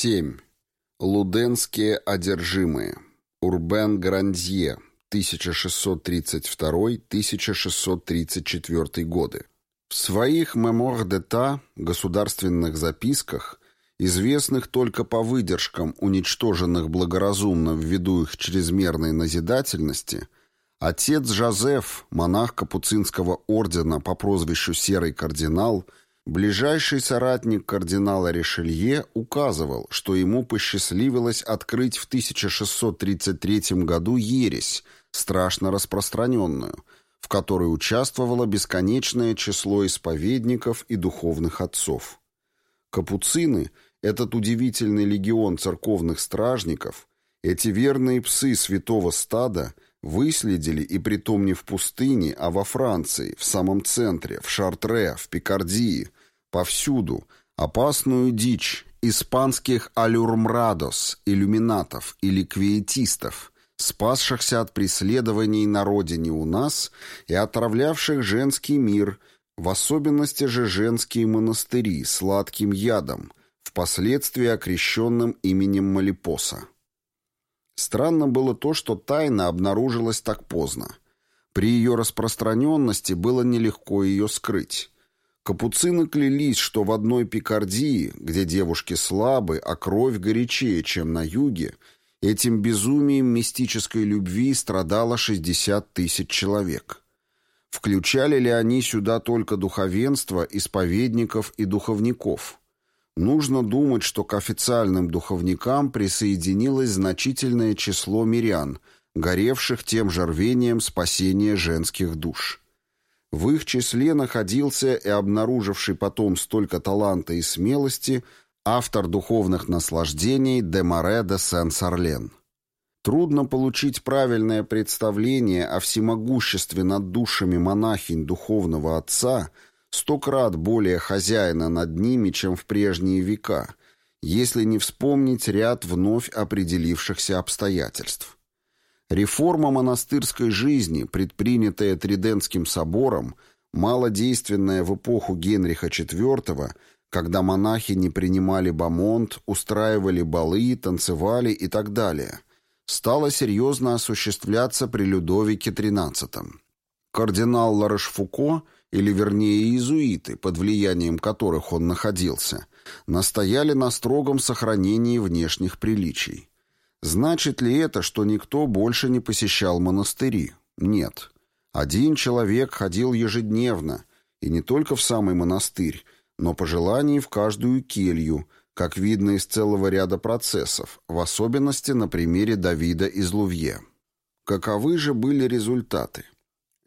7. Луденские одержимые. Урбен Грандье, 1632-1634 годы. В своих «Мемуар d'État» государственных записках, известных только по выдержкам, уничтоженных благоразумно ввиду их чрезмерной назидательности, отец Жозеф, монах Капуцинского ордена по прозвищу Серый кардинал – Ближайший соратник кардинала Ришелье указывал, что ему посчастливилось открыть в 1633 году ересь, страшно распространенную, в которой участвовало бесконечное число исповедников и духовных отцов. Капуцины, этот удивительный легион церковных стражников, эти верные псы святого стада – выследили, и притом не в пустыне, а во Франции, в самом центре, в Шартре, в Пикардии, Повсюду опасную дичь испанских алюрмрадос, иллюминатов или квиетистов, спасшихся от преследований на родине у нас и отравлявших женский мир, в особенности же женские монастыри, сладким ядом, впоследствии окрещенным именем Малипоса. Странно было то, что тайна обнаружилась так поздно. При ее распространенности было нелегко ее скрыть. Капуцины клялись, что в одной Пикардии, где девушки слабы, а кровь горячее, чем на юге, этим безумием мистической любви страдало 60 тысяч человек. Включали ли они сюда только духовенство, исповедников и духовников? Нужно думать, что к официальным духовникам присоединилось значительное число мирян, горевших тем же рвением спасения женских душ. В их числе находился и обнаруживший потом столько таланта и смелости автор духовных наслаждений Демаре де Сен-Сарлен. Трудно получить правильное представление о всемогуществе над душами монахинь духовного отца, сто крат более хозяина над ними, чем в прежние века, если не вспомнить ряд вновь определившихся обстоятельств. Реформа монастырской жизни, предпринятая Тридентским собором, малодейственная в эпоху Генриха IV, когда монахи не принимали бамонт, устраивали балы, танцевали и так далее, стала серьезно осуществляться при Людовике XIII. Кардинал Ларошфуко, или вернее иезуиты, под влиянием которых он находился, настояли на строгом сохранении внешних приличий. Значит ли это, что никто больше не посещал монастыри? Нет. Один человек ходил ежедневно, и не только в самый монастырь, но по желанию в каждую келью, как видно из целого ряда процессов, в особенности на примере Давида из Лувье. Каковы же были результаты?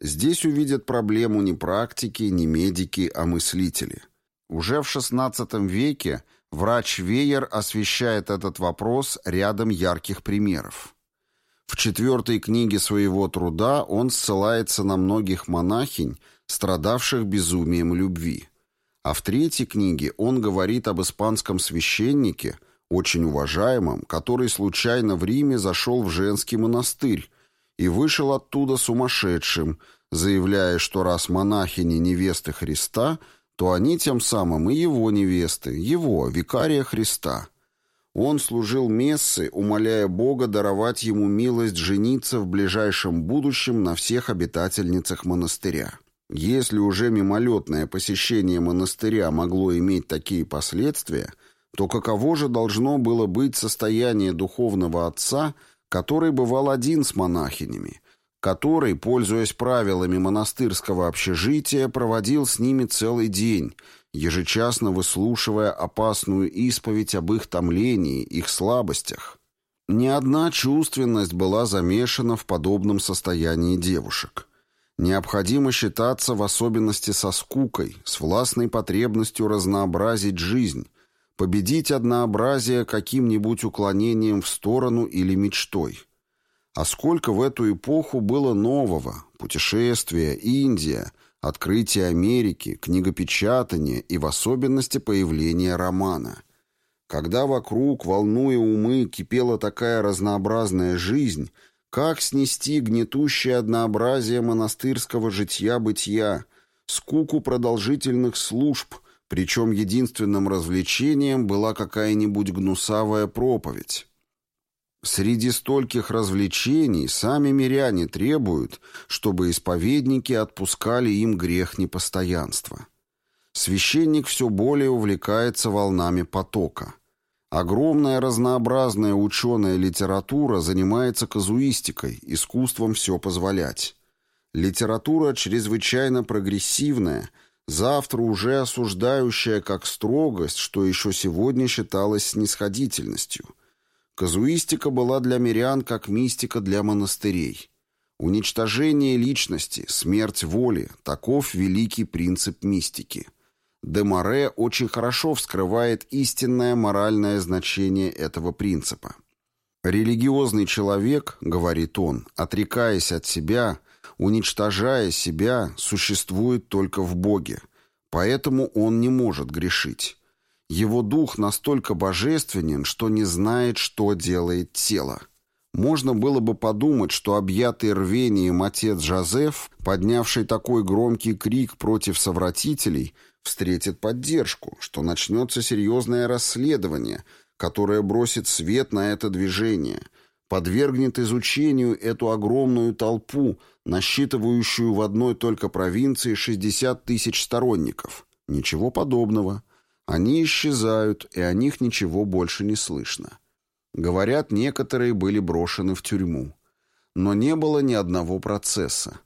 Здесь увидят проблему не практики, не медики, а мыслители. Уже в XVI веке Врач Вейер освещает этот вопрос рядом ярких примеров. В четвертой книге своего труда он ссылается на многих монахинь, страдавших безумием любви. А в третьей книге он говорит об испанском священнике, очень уважаемом, который случайно в Риме зашел в женский монастырь и вышел оттуда сумасшедшим, заявляя, что раз монахини невесты Христа – то они тем самым и его невесты, его, викария Христа. Он служил мессы, умоляя Бога даровать ему милость жениться в ближайшем будущем на всех обитательницах монастыря. Если уже мимолетное посещение монастыря могло иметь такие последствия, то каково же должно было быть состояние духовного отца, который бывал один с монахинями, который, пользуясь правилами монастырского общежития, проводил с ними целый день, ежечасно выслушивая опасную исповедь об их томлении, их слабостях. Ни одна чувственность была замешана в подобном состоянии девушек. Необходимо считаться в особенности со скукой, с властной потребностью разнообразить жизнь, победить однообразие каким-нибудь уклонением в сторону или мечтой – а сколько в эту эпоху было нового, путешествия, Индия, открытие Америки, книгопечатание и в особенности появление романа. Когда вокруг, волнуя умы, кипела такая разнообразная жизнь, как снести гнетущее однообразие монастырского житья-бытия, скуку продолжительных служб, Причем единственным развлечением была какая-нибудь гнусавая проповедь. Среди стольких развлечений сами миряне требуют, чтобы исповедники отпускали им грех непостоянства. Священник все более увлекается волнами потока. Огромная разнообразная ученая литература занимается казуистикой, искусством все позволять. Литература чрезвычайно прогрессивная, завтра уже осуждающая как строгость, что еще сегодня считалось снисходительностью – Казуистика была для мирян как мистика для монастырей. Уничтожение личности, смерть воли – таков великий принцип мистики. Демаре очень хорошо вскрывает истинное моральное значение этого принципа. «Религиозный человек, — говорит он, — отрекаясь от себя, уничтожая себя, существует только в Боге, поэтому он не может грешить». Его дух настолько божественен, что не знает, что делает тело. Можно было бы подумать, что объятый рвением отец Жозеф, поднявший такой громкий крик против совратителей, встретит поддержку, что начнется серьезное расследование, которое бросит свет на это движение, подвергнет изучению эту огромную толпу, насчитывающую в одной только провинции 60 тысяч сторонников. Ничего подобного. Они исчезают, и о них ничего больше не слышно. Говорят, некоторые были брошены в тюрьму. Но не было ни одного процесса.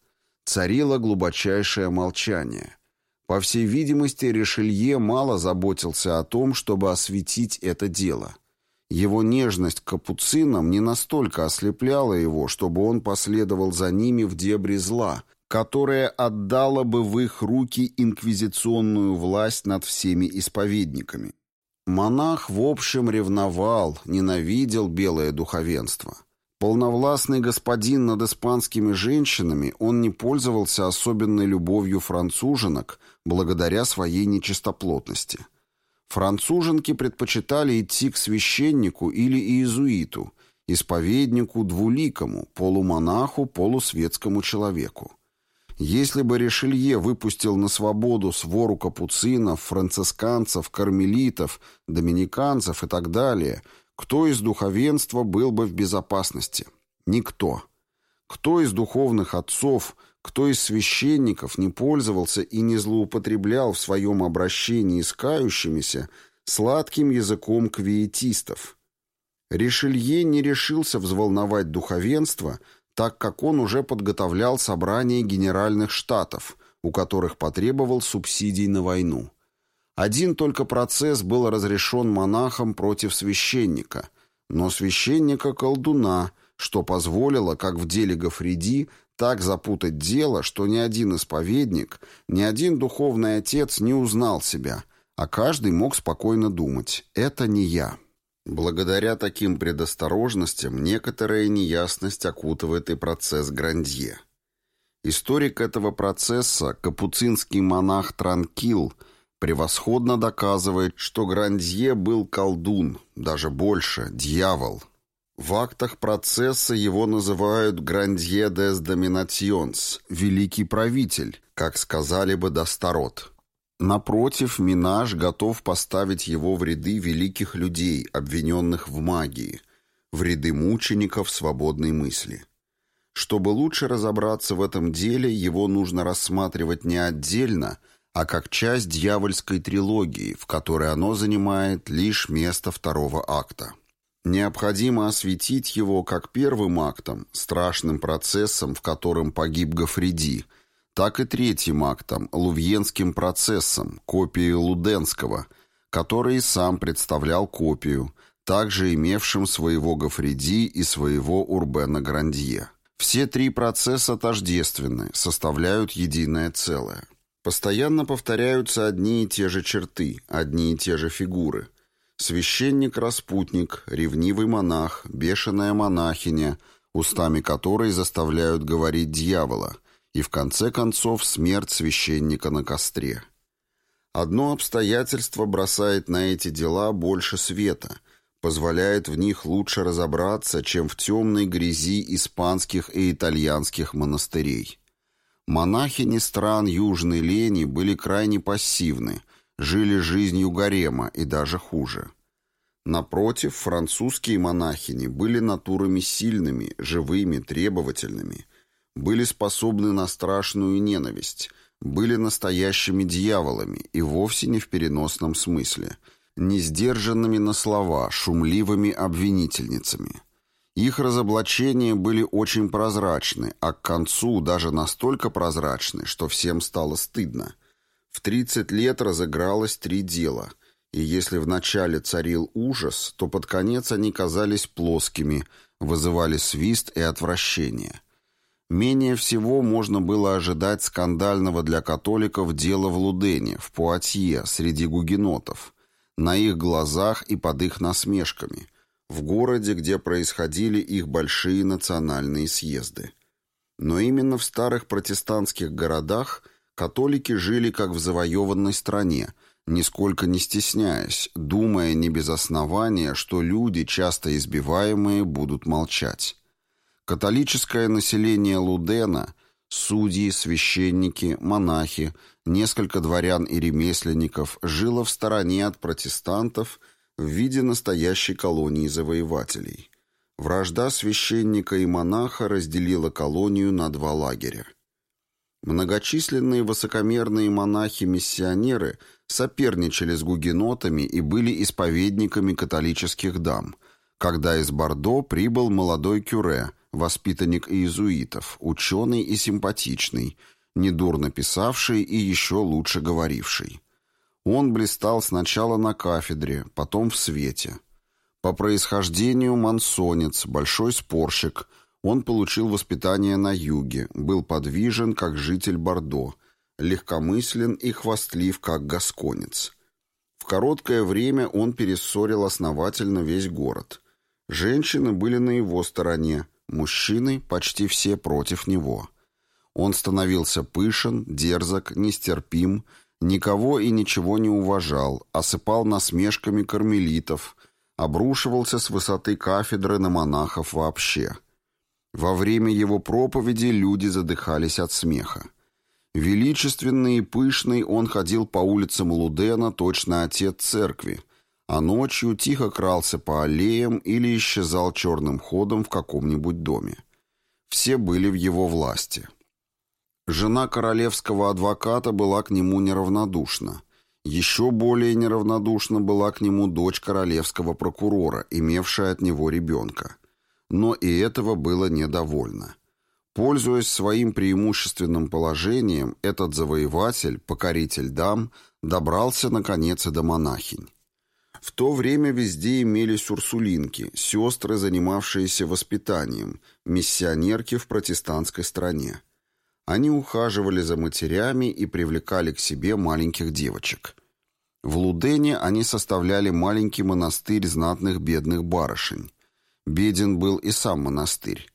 Царило глубочайшее молчание. По всей видимости, Ришелье мало заботился о том, чтобы осветить это дело. Его нежность к капуцинам не настолько ослепляла его, чтобы он последовал за ними в дебри зла, которое отдало бы в их руки инквизиционную власть над всеми исповедниками. Монах, в общем, ревновал, ненавидел белое духовенство. Полновластный господин над испанскими женщинами, он не пользовался особенной любовью француженок благодаря своей нечистоплотности. Француженки предпочитали идти к священнику или иезуиту, исповеднику двуликому, полумонаху, полусветскому человеку. Если бы Ришелье выпустил на свободу свору капуцинов, францисканцев, кармелитов, доминиканцев и так далее, кто из духовенства был бы в безопасности? Никто. Кто из духовных отцов, кто из священников не пользовался и не злоупотреблял в своем обращении с кающимися сладким языком квиетистов? Ришелье не решился взволновать духовенство – так как он уже подготовлял собрание генеральных штатов, у которых потребовал субсидий на войну. Один только процесс был разрешен монахом против священника, но священника-колдуна, что позволило, как в деле Гафриди, так запутать дело, что ни один исповедник, ни один духовный отец не узнал себя, а каждый мог спокойно думать «это не я». Благодаря таким предосторожностям некоторая неясность окутывает и процесс Грандье. Историк этого процесса, капуцинский монах Транкил, превосходно доказывает, что Грандье был колдун, даже больше, дьявол. В актах процесса его называют «Грандье дес доминационс» – «великий правитель», как сказали бы Достарот. Напротив, Минаж готов поставить его в ряды великих людей, обвиненных в магии, в ряды мучеников свободной мысли. Чтобы лучше разобраться в этом деле, его нужно рассматривать не отдельно, а как часть дьявольской трилогии, в которой оно занимает лишь место второго акта. Необходимо осветить его как первым актом, страшным процессом, в котором погиб Гафриди – так и третьим актом, Лувьенским процессом, копией Луденского, который сам представлял копию, также имевшим своего Гафриди и своего Урбена Грандье. Все три процесса тождественны, составляют единое целое. Постоянно повторяются одни и те же черты, одни и те же фигуры. Священник-распутник, ревнивый монах, бешеная монахиня, устами которой заставляют говорить дьявола – и в конце концов смерть священника на костре. Одно обстоятельство бросает на эти дела больше света, позволяет в них лучше разобраться, чем в темной грязи испанских и итальянских монастырей. Монахини стран Южной Лени были крайне пассивны, жили жизнью гарема и даже хуже. Напротив, французские монахини были натурами сильными, живыми, требовательными, были способны на страшную ненависть, были настоящими дьяволами и вовсе не в переносном смысле, не сдержанными на слова, шумливыми обвинительницами. Их разоблачения были очень прозрачны, а к концу даже настолько прозрачны, что всем стало стыдно. В 30 лет разыгралось три дела, и если вначале царил ужас, то под конец они казались плоскими, вызывали свист и отвращение. Менее всего можно было ожидать скандального для католиков дела в Лудене, в Пуатье, среди гугенотов, на их глазах и под их насмешками – в городе, где происходили их большие национальные съезды. Но именно в старых протестантских городах католики жили как в завоеванной стране, нисколько не стесняясь, думая не без основания, что люди, часто избиваемые, будут молчать. Католическое население Лудена, судьи, священники, монахи, несколько дворян и ремесленников жило в стороне от протестантов – в виде настоящей колонии завоевателей. Вражда священника и монаха разделила колонию на два лагеря. Многочисленные высокомерные монахи-миссионеры соперничали с гугенотами и были исповедниками католических дам, когда из Бордо прибыл молодой кюре, воспитанник иезуитов, ученый и симпатичный, недурно писавший и еще лучше говоривший. Он блистал сначала на кафедре, потом в свете. По происхождению мансонец, большой спорщик, он получил воспитание на юге, был подвижен, как житель Бордо, легкомыслен и хвастлив, как гасконец. В короткое время он перессорил основательно весь город. Женщины были на его стороне, мужчины почти все против него. Он становился пышен, дерзок, нестерпим, Никого и ничего не уважал, осыпал насмешками кармелитов, обрушивался с высоты кафедры на монахов вообще. Во время его проповеди люди задыхались от смеха. Величественный и пышный он ходил по улицам Лудена, точно отец церкви, а ночью тихо крался по аллеям или исчезал черным ходом в каком-нибудь доме. Все были в его власти. Жена королевского адвоката была к нему неравнодушна. Еще более неравнодушна была к нему дочь королевского прокурора, имевшая от него ребенка. Но и этого было недовольно. Пользуясь своим преимущественным положением, этот завоеватель, покоритель дам, добрался, наконец, и до монахинь. В то время везде имелись урсулинки, сестры, занимавшиеся воспитанием, миссионерки в протестантской стране. Они ухаживали за матерями и привлекали к себе маленьких девочек. В Лудене они составляли маленький монастырь знатных бедных барышень. Беден был и сам монастырь.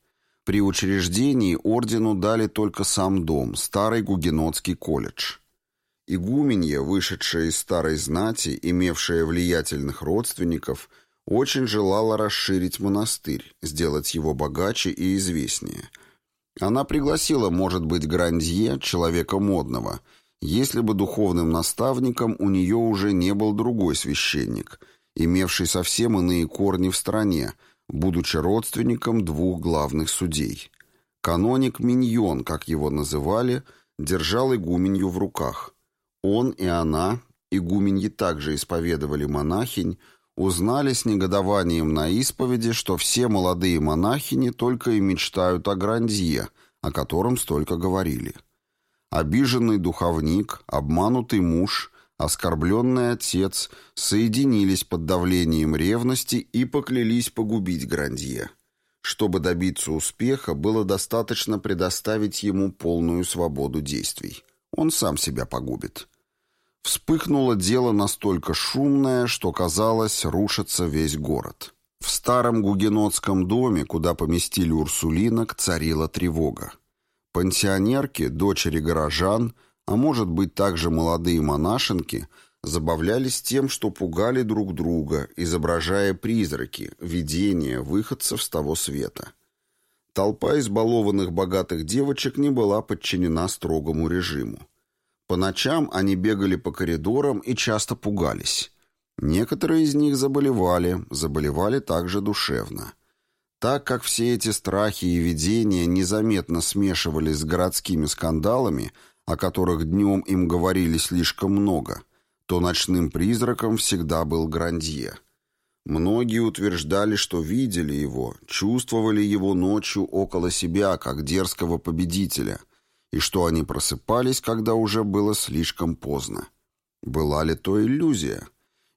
При учреждении ордену дали только сам дом, старый гугенотский колледж. Игуменья, вышедшая из старой знати, имевшая влиятельных родственников, очень желала расширить монастырь, сделать его богаче и известнее – она пригласила, может быть, Грандье, человека модного, если бы духовным наставником у нее уже не был другой священник, имевший совсем иные корни в стране, будучи родственником двух главных судей. Каноник Миньон, как его называли, держал игуменью в руках. Он и она, игуменьи также исповедовали монахинь, Узнали с негодованием на исповеди, что все молодые монахини только и мечтают о Грандье, о котором столько говорили. Обиженный духовник, обманутый муж, оскорбленный отец соединились под давлением ревности и поклялись погубить Грандье. Чтобы добиться успеха, было достаточно предоставить ему полную свободу действий. Он сам себя погубит. Вспыхнуло дело настолько шумное, что, казалось, рушится весь город. В старом гугенотском доме, куда поместили урсулинок, царила тревога. Пансионерки, дочери горожан, а может быть также молодые монашенки, забавлялись тем, что пугали друг друга, изображая призраки, видения выходцев с того света. Толпа избалованных богатых девочек не была подчинена строгому режиму. По ночам они бегали по коридорам и часто пугались. Некоторые из них заболевали, заболевали также душевно. Так как все эти страхи и видения незаметно смешивались с городскими скандалами, о которых днем им говорили слишком много, то ночным призраком всегда был Грандье. Многие утверждали, что видели его, чувствовали его ночью около себя, как дерзкого победителя, и что они просыпались, когда уже было слишком поздно. Была ли то иллюзия?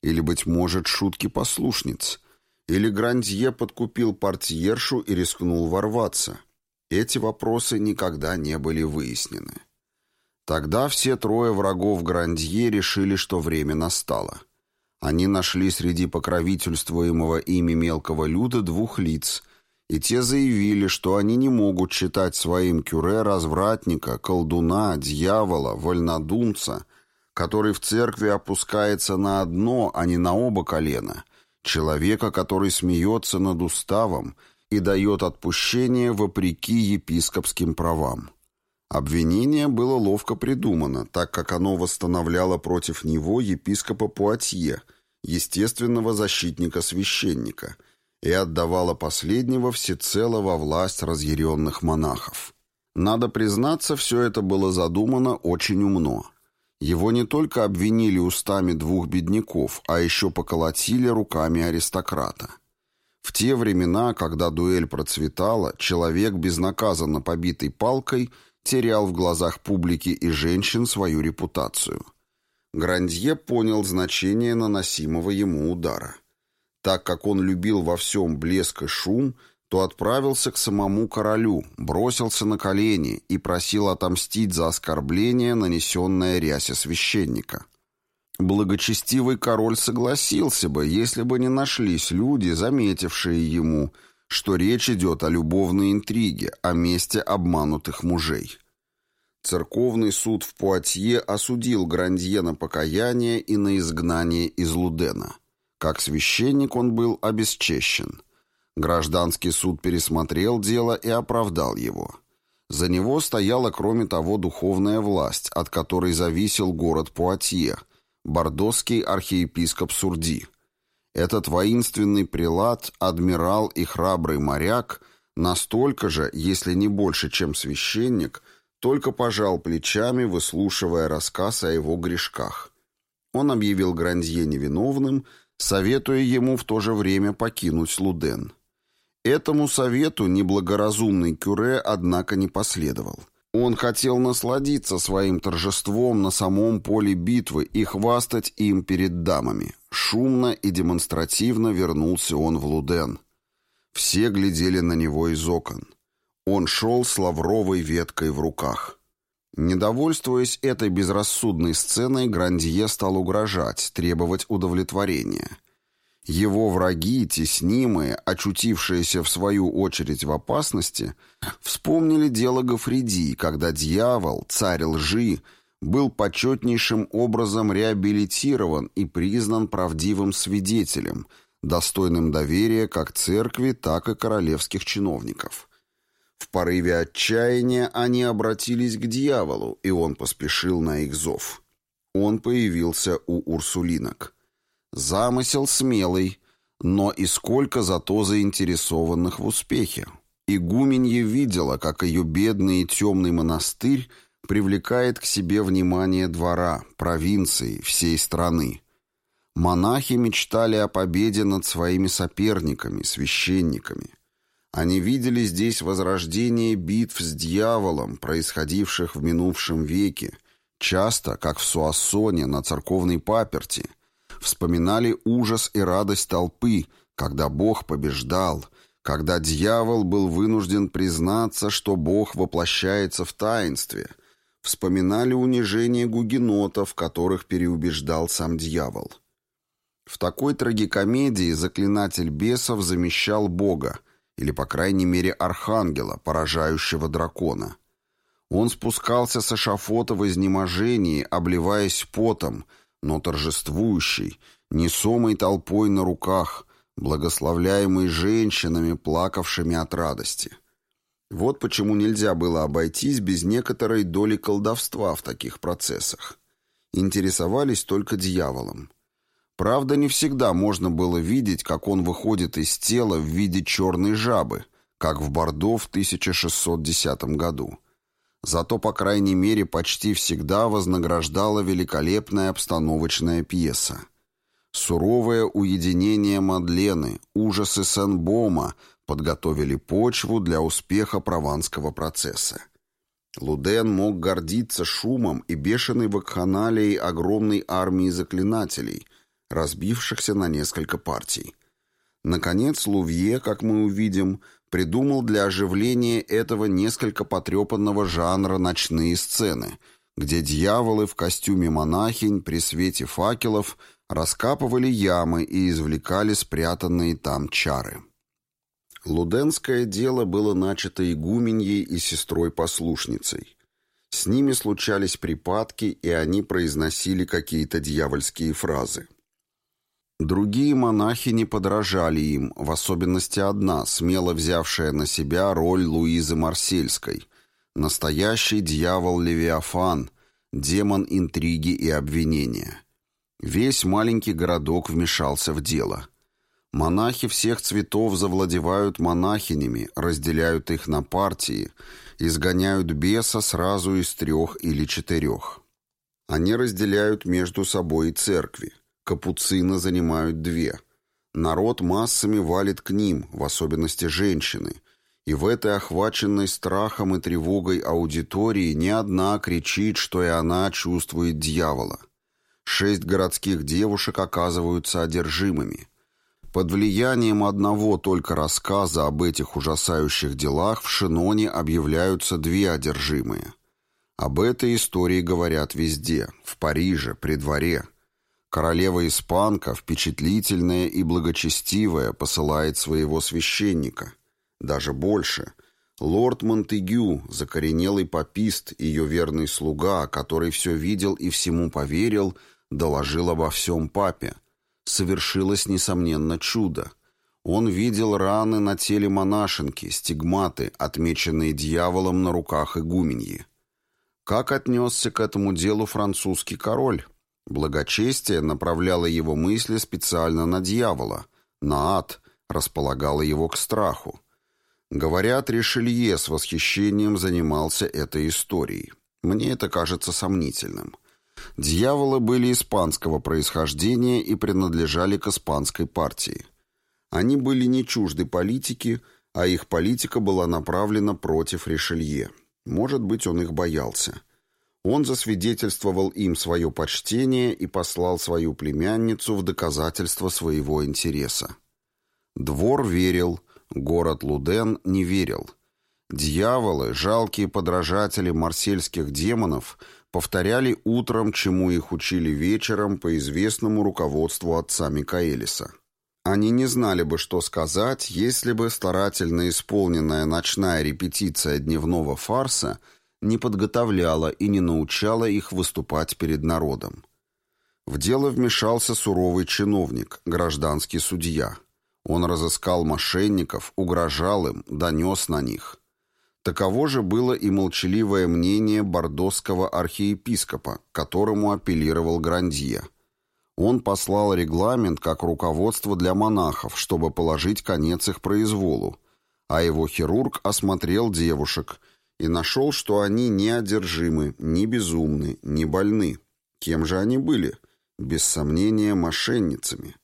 Или, быть может, шутки послушниц? Или Грандье подкупил портьершу и рискнул ворваться? Эти вопросы никогда не были выяснены. Тогда все трое врагов Грандье решили, что время настало. Они нашли среди покровительствуемого ими мелкого люда двух лиц, и те заявили, что они не могут считать своим кюре развратника, колдуна, дьявола, вольнодумца, который в церкви опускается на одно, а не на оба колена, человека, который смеется над уставом и дает отпущение вопреки епископским правам. Обвинение было ловко придумано, так как оно восстановляло против него епископа Пуатье, естественного защитника священника, и отдавало последнего всецело во власть разъяренных монахов. Надо признаться, все это было задумано очень умно. Его не только обвинили устами двух бедняков, а еще поколотили руками аристократа. В те времена, когда дуэль процветала, человек, безнаказанно побитый палкой, терял в глазах публики и женщин свою репутацию. Грандье понял значение наносимого ему удара. Так как он любил во всем блеск и шум, то отправился к самому королю, бросился на колени и просил отомстить за оскорбление, нанесенное рясе священника. Благочестивый король согласился бы, если бы не нашлись люди, заметившие ему – что речь идет о любовной интриге, о месте обманутых мужей. Церковный суд в Пуатье осудил Грандье на покаяние и на изгнание из Лудена. Как священник он был обесчещен. Гражданский суд пересмотрел дело и оправдал его. За него стояла, кроме того, духовная власть, от которой зависел город Пуатье, бордосский архиепископ Сурди – этот воинственный прилад, адмирал и храбрый моряк настолько же, если не больше, чем священник, только пожал плечами, выслушивая рассказ о его грешках. Он объявил Грандье невиновным, советуя ему в то же время покинуть Луден. Этому совету неблагоразумный Кюре, однако, не последовал. Он хотел насладиться своим торжеством на самом поле битвы и хвастать им перед дамами. Шумно и демонстративно вернулся он в Луден. Все глядели на него из окон. Он шел с лавровой веткой в руках. Недовольствуясь этой безрассудной сценой, Грандье стал угрожать, требовать удовлетворения. Его враги, теснимые, очутившиеся в свою очередь в опасности, вспомнили дело Гафриди, когда дьявол, царь лжи, был почетнейшим образом реабилитирован и признан правдивым свидетелем, достойным доверия как церкви, так и королевских чиновников. В порыве отчаяния они обратились к дьяволу, и он поспешил на их зов. Он появился у урсулинок. Замысел смелый, но и сколько зато заинтересованных в успехе. Игуменье видела, как ее бедный и темный монастырь привлекает к себе внимание двора, провинции, всей страны. Монахи мечтали о победе над своими соперниками, священниками. Они видели здесь возрождение битв с дьяволом, происходивших в минувшем веке, часто, как в Суассоне, на церковной паперти – вспоминали ужас и радость толпы, когда Бог побеждал, когда дьявол был вынужден признаться, что Бог воплощается в таинстве, вспоминали унижение гугенотов, которых переубеждал сам дьявол. В такой трагикомедии заклинатель бесов замещал Бога, или, по крайней мере, архангела, поражающего дракона. Он спускался с эшафота в изнеможении, обливаясь потом, но торжествующий, несомый толпой на руках, благословляемый женщинами, плакавшими от радости. Вот почему нельзя было обойтись без некоторой доли колдовства в таких процессах. Интересовались только дьяволом. Правда, не всегда можно было видеть, как он выходит из тела в виде черной жабы, как в Бордо в 1610 году. Зато, по крайней мере, почти всегда вознаграждала великолепная обстановочная пьеса. Суровое уединение Мадлены, ужасы Сен-Бома подготовили почву для успеха прованского процесса. Луден мог гордиться шумом и бешеной вакханалией огромной армии заклинателей, разбившихся на несколько партий. Наконец, Лувье, как мы увидим, придумал для оживления этого несколько потрепанного жанра ночные сцены, где дьяволы в костюме монахинь при свете факелов раскапывали ямы и извлекали спрятанные там чары. Луденское дело было начато игуменьей и сестрой-послушницей. С ними случались припадки, и они произносили какие-то дьявольские фразы. Другие монахи не подражали им, в особенности одна, смело взявшая на себя роль Луизы Марсельской, настоящий дьявол-левиафан, демон интриги и обвинения. Весь маленький городок вмешался в дело. Монахи всех цветов завладевают монахинями, разделяют их на партии, изгоняют беса сразу из трех или четырех. Они разделяют между собой и церкви. Капуцины занимают две. Народ массами валит к ним, в особенности женщины. И в этой охваченной страхом и тревогой аудитории ни одна кричит, что и она чувствует дьявола. Шесть городских девушек оказываются одержимыми. Под влиянием одного только рассказа об этих ужасающих делах в Шиноне объявляются две одержимые. Об этой истории говорят везде, в Париже, при дворе – Королева-испанка, впечатлительная и благочестивая, посылает своего священника. Даже больше. Лорд Монтегю, закоренелый попист, ее верный слуга, который все видел и всему поверил, доложил обо всем папе. Совершилось, несомненно, чудо. Он видел раны на теле монашенки, стигматы, отмеченные дьяволом на руках игуменьи. Как отнесся к этому делу французский король? Благочестие направляло его мысли специально на дьявола, на ад, располагало его к страху. Говорят, Ришелье с восхищением занимался этой историей. Мне это кажется сомнительным. Дьяволы были испанского происхождения и принадлежали к испанской партии. Они были не чужды политики, а их политика была направлена против Ришелье. Может быть, он их боялся. Он засвидетельствовал им свое почтение и послал свою племянницу в доказательство своего интереса. Двор верил, город Луден не верил. Дьяволы, жалкие подражатели марсельских демонов, повторяли утром, чему их учили вечером по известному руководству отца Микаэлиса. Они не знали бы, что сказать, если бы старательно исполненная ночная репетиция дневного фарса – не подготовляла и не научала их выступать перед народом. В дело вмешался суровый чиновник, гражданский судья. Он разыскал мошенников, угрожал им, донес на них. Таково же было и молчаливое мнение бордосского архиепископа, которому апеллировал Грандье. Он послал регламент как руководство для монахов, чтобы положить конец их произволу, а его хирург осмотрел девушек – и нашел, что они не одержимы, не безумны, не больны. Кем же они были? Без сомнения, мошенницами.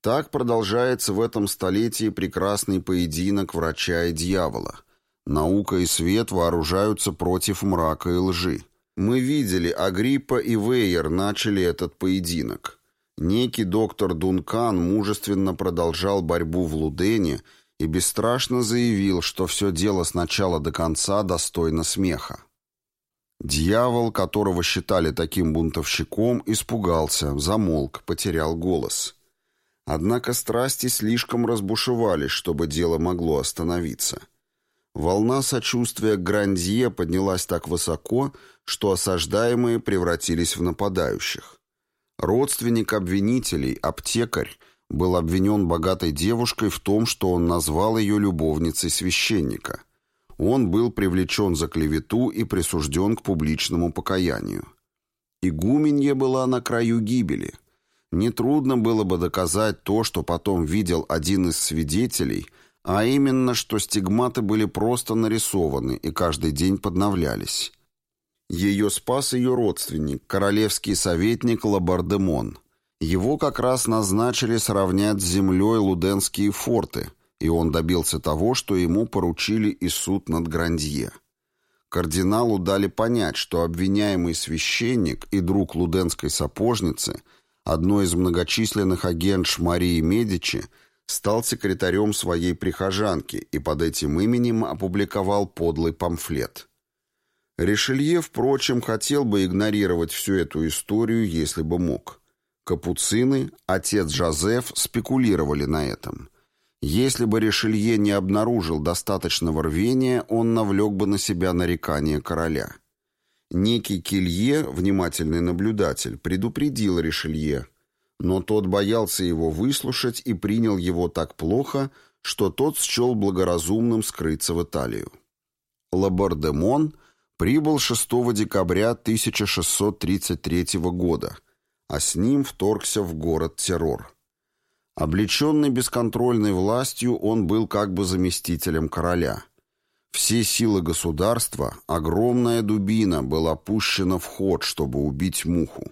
Так продолжается в этом столетии прекрасный поединок врача и дьявола. Наука и свет вооружаются против мрака и лжи. Мы видели, Агриппа и Вейер начали этот поединок. Некий доктор Дункан мужественно продолжал борьбу в Лудене и бесстрашно заявил, что все дело с начала до конца достойно смеха. Дьявол, которого считали таким бунтовщиком, испугался, замолк, потерял голос. Однако страсти слишком разбушевались, чтобы дело могло остановиться. Волна сочувствия к Грандье поднялась так высоко, что осаждаемые превратились в нападающих. Родственник обвинителей, аптекарь, был обвинен богатой девушкой в том, что он назвал ее любовницей священника. Он был привлечен за клевету и присужден к публичному покаянию. Игуменье была на краю гибели. Нетрудно было бы доказать то, что потом видел один из свидетелей, а именно, что стигматы были просто нарисованы и каждый день подновлялись. Ее спас ее родственник, королевский советник Лабардемон. Его как раз назначили сравнять с землей луденские форты, и он добился того, что ему поручили и суд над Грандье. Кардиналу дали понять, что обвиняемый священник и друг луденской сапожницы, одной из многочисленных агентш Марии Медичи, стал секретарем своей прихожанки и под этим именем опубликовал подлый памфлет – Ришелье, впрочем, хотел бы игнорировать всю эту историю, если бы мог. Капуцины, отец Жозеф, спекулировали на этом. Если бы Ришелье не обнаружил достаточного рвения, он навлек бы на себя нарекание короля. Некий Килье, внимательный наблюдатель, предупредил Ришелье, но тот боялся его выслушать и принял его так плохо, что тот счел благоразумным скрыться в Италию. Лабардемон – прибыл 6 декабря 1633 года, а с ним вторгся в город террор. Облеченный бесконтрольной властью, он был как бы заместителем короля. Все силы государства, огромная дубина была пущена в ход, чтобы убить муху.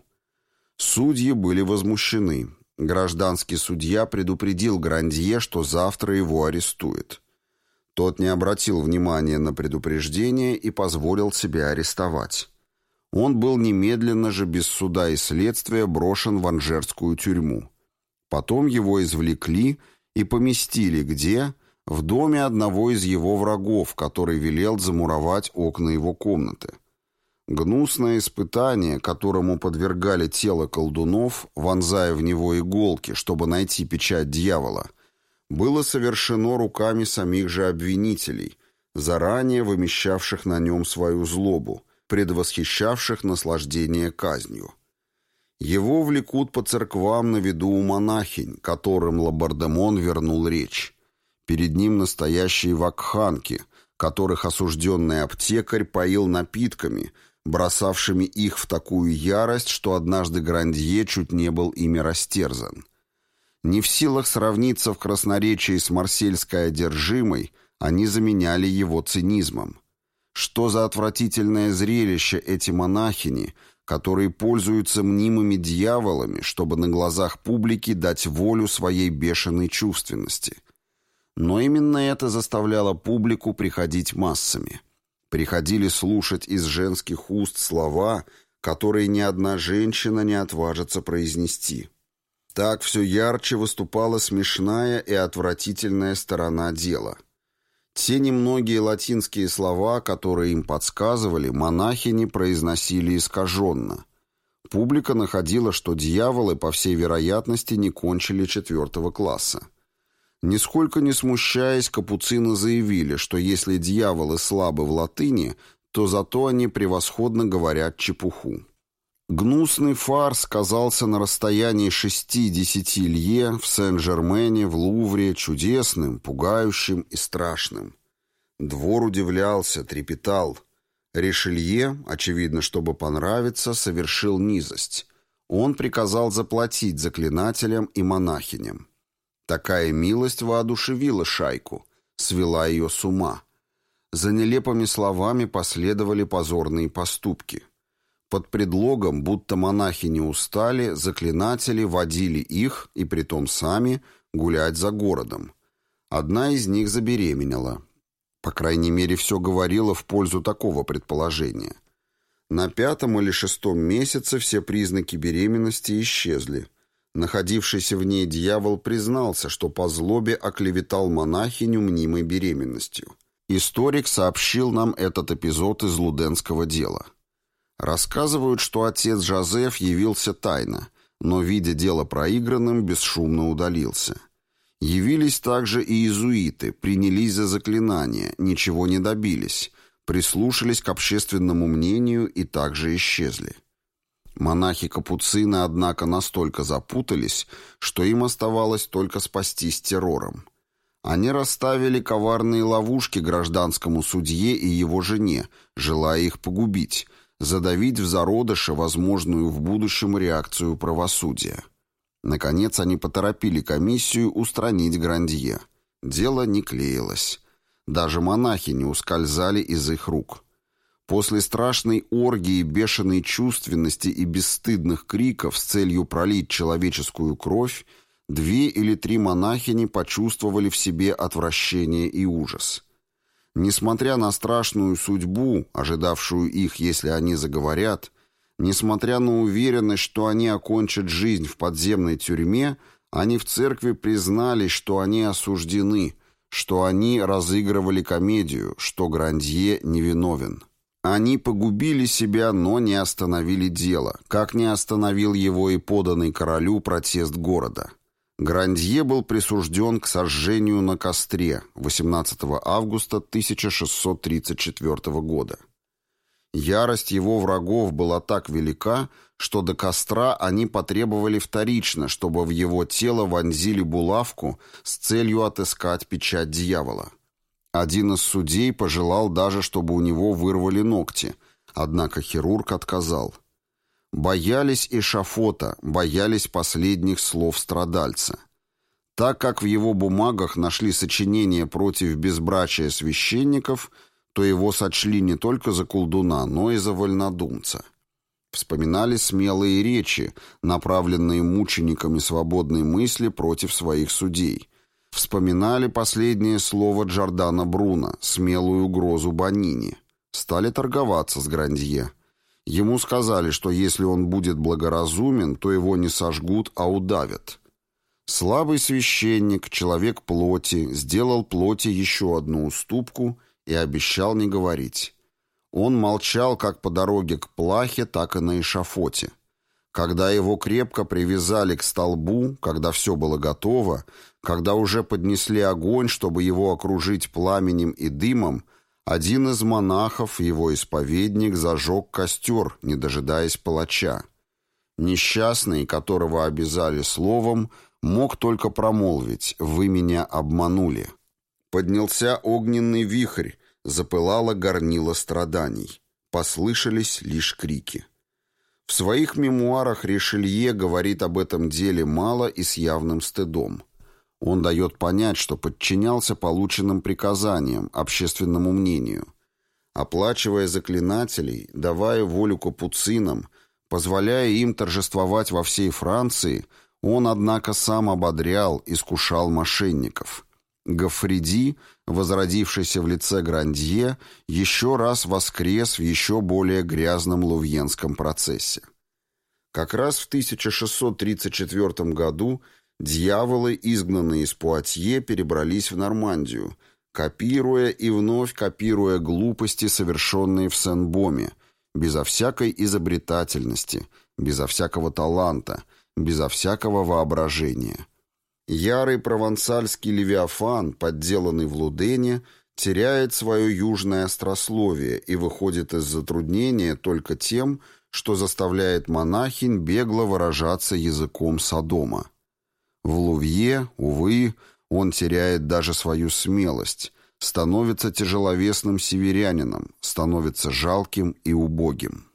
Судьи были возмущены. Гражданский судья предупредил Грандье, что завтра его арестуют. Тот не обратил внимания на предупреждение и позволил себя арестовать. Он был немедленно же без суда и следствия брошен в Анжерскую тюрьму. Потом его извлекли и поместили где? В доме одного из его врагов, который велел замуровать окна его комнаты. Гнусное испытание, которому подвергали тело колдунов, вонзая в него иголки, чтобы найти печать дьявола – было совершено руками самих же обвинителей, заранее вымещавших на нем свою злобу, предвосхищавших наслаждение казнью. Его влекут по церквам на виду у монахинь, которым Лабардемон вернул речь. Перед ним настоящие вакханки, которых осужденный аптекарь поил напитками, бросавшими их в такую ярость, что однажды Грандье чуть не был ими растерзан. Не в силах сравниться в красноречии с марсельской одержимой, они заменяли его цинизмом. Что за отвратительное зрелище эти монахини, которые пользуются мнимыми дьяволами, чтобы на глазах публики дать волю своей бешеной чувственности. Но именно это заставляло публику приходить массами. Приходили слушать из женских уст слова, которые ни одна женщина не отважится произнести. Так все ярче выступала смешная и отвратительная сторона дела. Те немногие латинские слова, которые им подсказывали, монахи не произносили искаженно. Публика находила, что дьяволы, по всей вероятности, не кончили четвертого класса. Нисколько не смущаясь, капуцины заявили, что если дьяволы слабы в латыни, то зато они превосходно говорят чепуху. Гнусный фарс казался на расстоянии шести-десяти лье в Сен-Жермене, в Лувре, чудесным, пугающим и страшным. Двор удивлялся, трепетал. Ришелье, очевидно, чтобы понравиться, совершил низость. Он приказал заплатить заклинателям и монахиням. Такая милость воодушевила шайку, свела ее с ума. За нелепыми словами последовали позорные поступки. Под предлогом, будто монахи не устали, заклинатели водили их, и притом сами, гулять за городом. Одна из них забеременела. По крайней мере, все говорило в пользу такого предположения. На пятом или шестом месяце все признаки беременности исчезли. Находившийся в ней дьявол признался, что по злобе оклеветал монахиню мнимой беременностью. Историк сообщил нам этот эпизод из Луденского дела. Рассказывают, что отец Жозеф явился тайно, но, видя дело проигранным, бесшумно удалился. Явились также и иезуиты, принялись за заклинания, ничего не добились, прислушались к общественному мнению и также исчезли. Монахи-капуцины, однако, настолько запутались, что им оставалось только спастись террором. Они расставили коварные ловушки гражданскому судье и его жене, желая их погубить, задавить в зародыше возможную в будущем реакцию правосудия. Наконец они поторопили комиссию устранить Грандье. Дело не клеилось. Даже монахи не ускользали из их рук. После страшной оргии бешеной чувственности и бесстыдных криков с целью пролить человеческую кровь, две или три монахини почувствовали в себе отвращение и ужас. Несмотря на страшную судьбу, ожидавшую их, если они заговорят, несмотря на уверенность, что они окончат жизнь в подземной тюрьме, они в церкви признались, что они осуждены, что они разыгрывали комедию, что Грандье невиновен. Они погубили себя, но не остановили дело, как не остановил его и поданный королю протест города. Грандье был присужден к сожжению на костре 18 августа 1634 года. Ярость его врагов была так велика, что до костра они потребовали вторично, чтобы в его тело вонзили булавку с целью отыскать печать дьявола. Один из судей пожелал даже, чтобы у него вырвали ногти, однако хирург отказал. Боялись эшафота, боялись последних слов страдальца. Так как в его бумагах нашли сочинение против безбрачия священников, то его сочли не только за колдуна, но и за вольнодумца. Вспоминали смелые речи, направленные мучениками свободной мысли против своих судей – Вспоминали последнее слово Джордана Бруно, смелую угрозу Банини. Стали торговаться с Грандье. Ему сказали, что если он будет благоразумен, то его не сожгут, а удавят. Слабый священник, человек плоти, сделал плоти еще одну уступку и обещал не говорить. Он молчал как по дороге к плахе, так и на эшафоте. Когда его крепко привязали к столбу, когда все было готово, когда уже поднесли огонь, чтобы его окружить пламенем и дымом, один из монахов, его исповедник, зажег костер, не дожидаясь палача. Несчастный, которого обязали словом, мог только промолвить «Вы меня обманули». Поднялся огненный вихрь, запылало горнило страданий. Послышались лишь крики. В своих мемуарах Ришелье говорит об этом деле мало и с явным стыдом. Он дает понять, что подчинялся полученным приказаниям, общественному мнению. Оплачивая заклинателей, давая волю капуцинам, позволяя им торжествовать во всей Франции, он, однако, сам ободрял, искушал мошенников. Гофриди, возродившийся в лице Грандье, еще раз воскрес в еще более грязном лувьенском процессе. Как раз в 1634 году дьяволы, изгнанные из Пуатье, перебрались в Нормандию, копируя и вновь копируя глупости, совершенные в Сен-Боме, безо всякой изобретательности, безо всякого таланта, безо всякого воображения – Ярый провансальский левиафан, подделанный в Лудене, теряет свое южное острословие и выходит из затруднения только тем, что заставляет монахинь бегло выражаться языком Содома. В Лувье, увы, он теряет даже свою смелость, становится тяжеловесным северянином, становится жалким и убогим.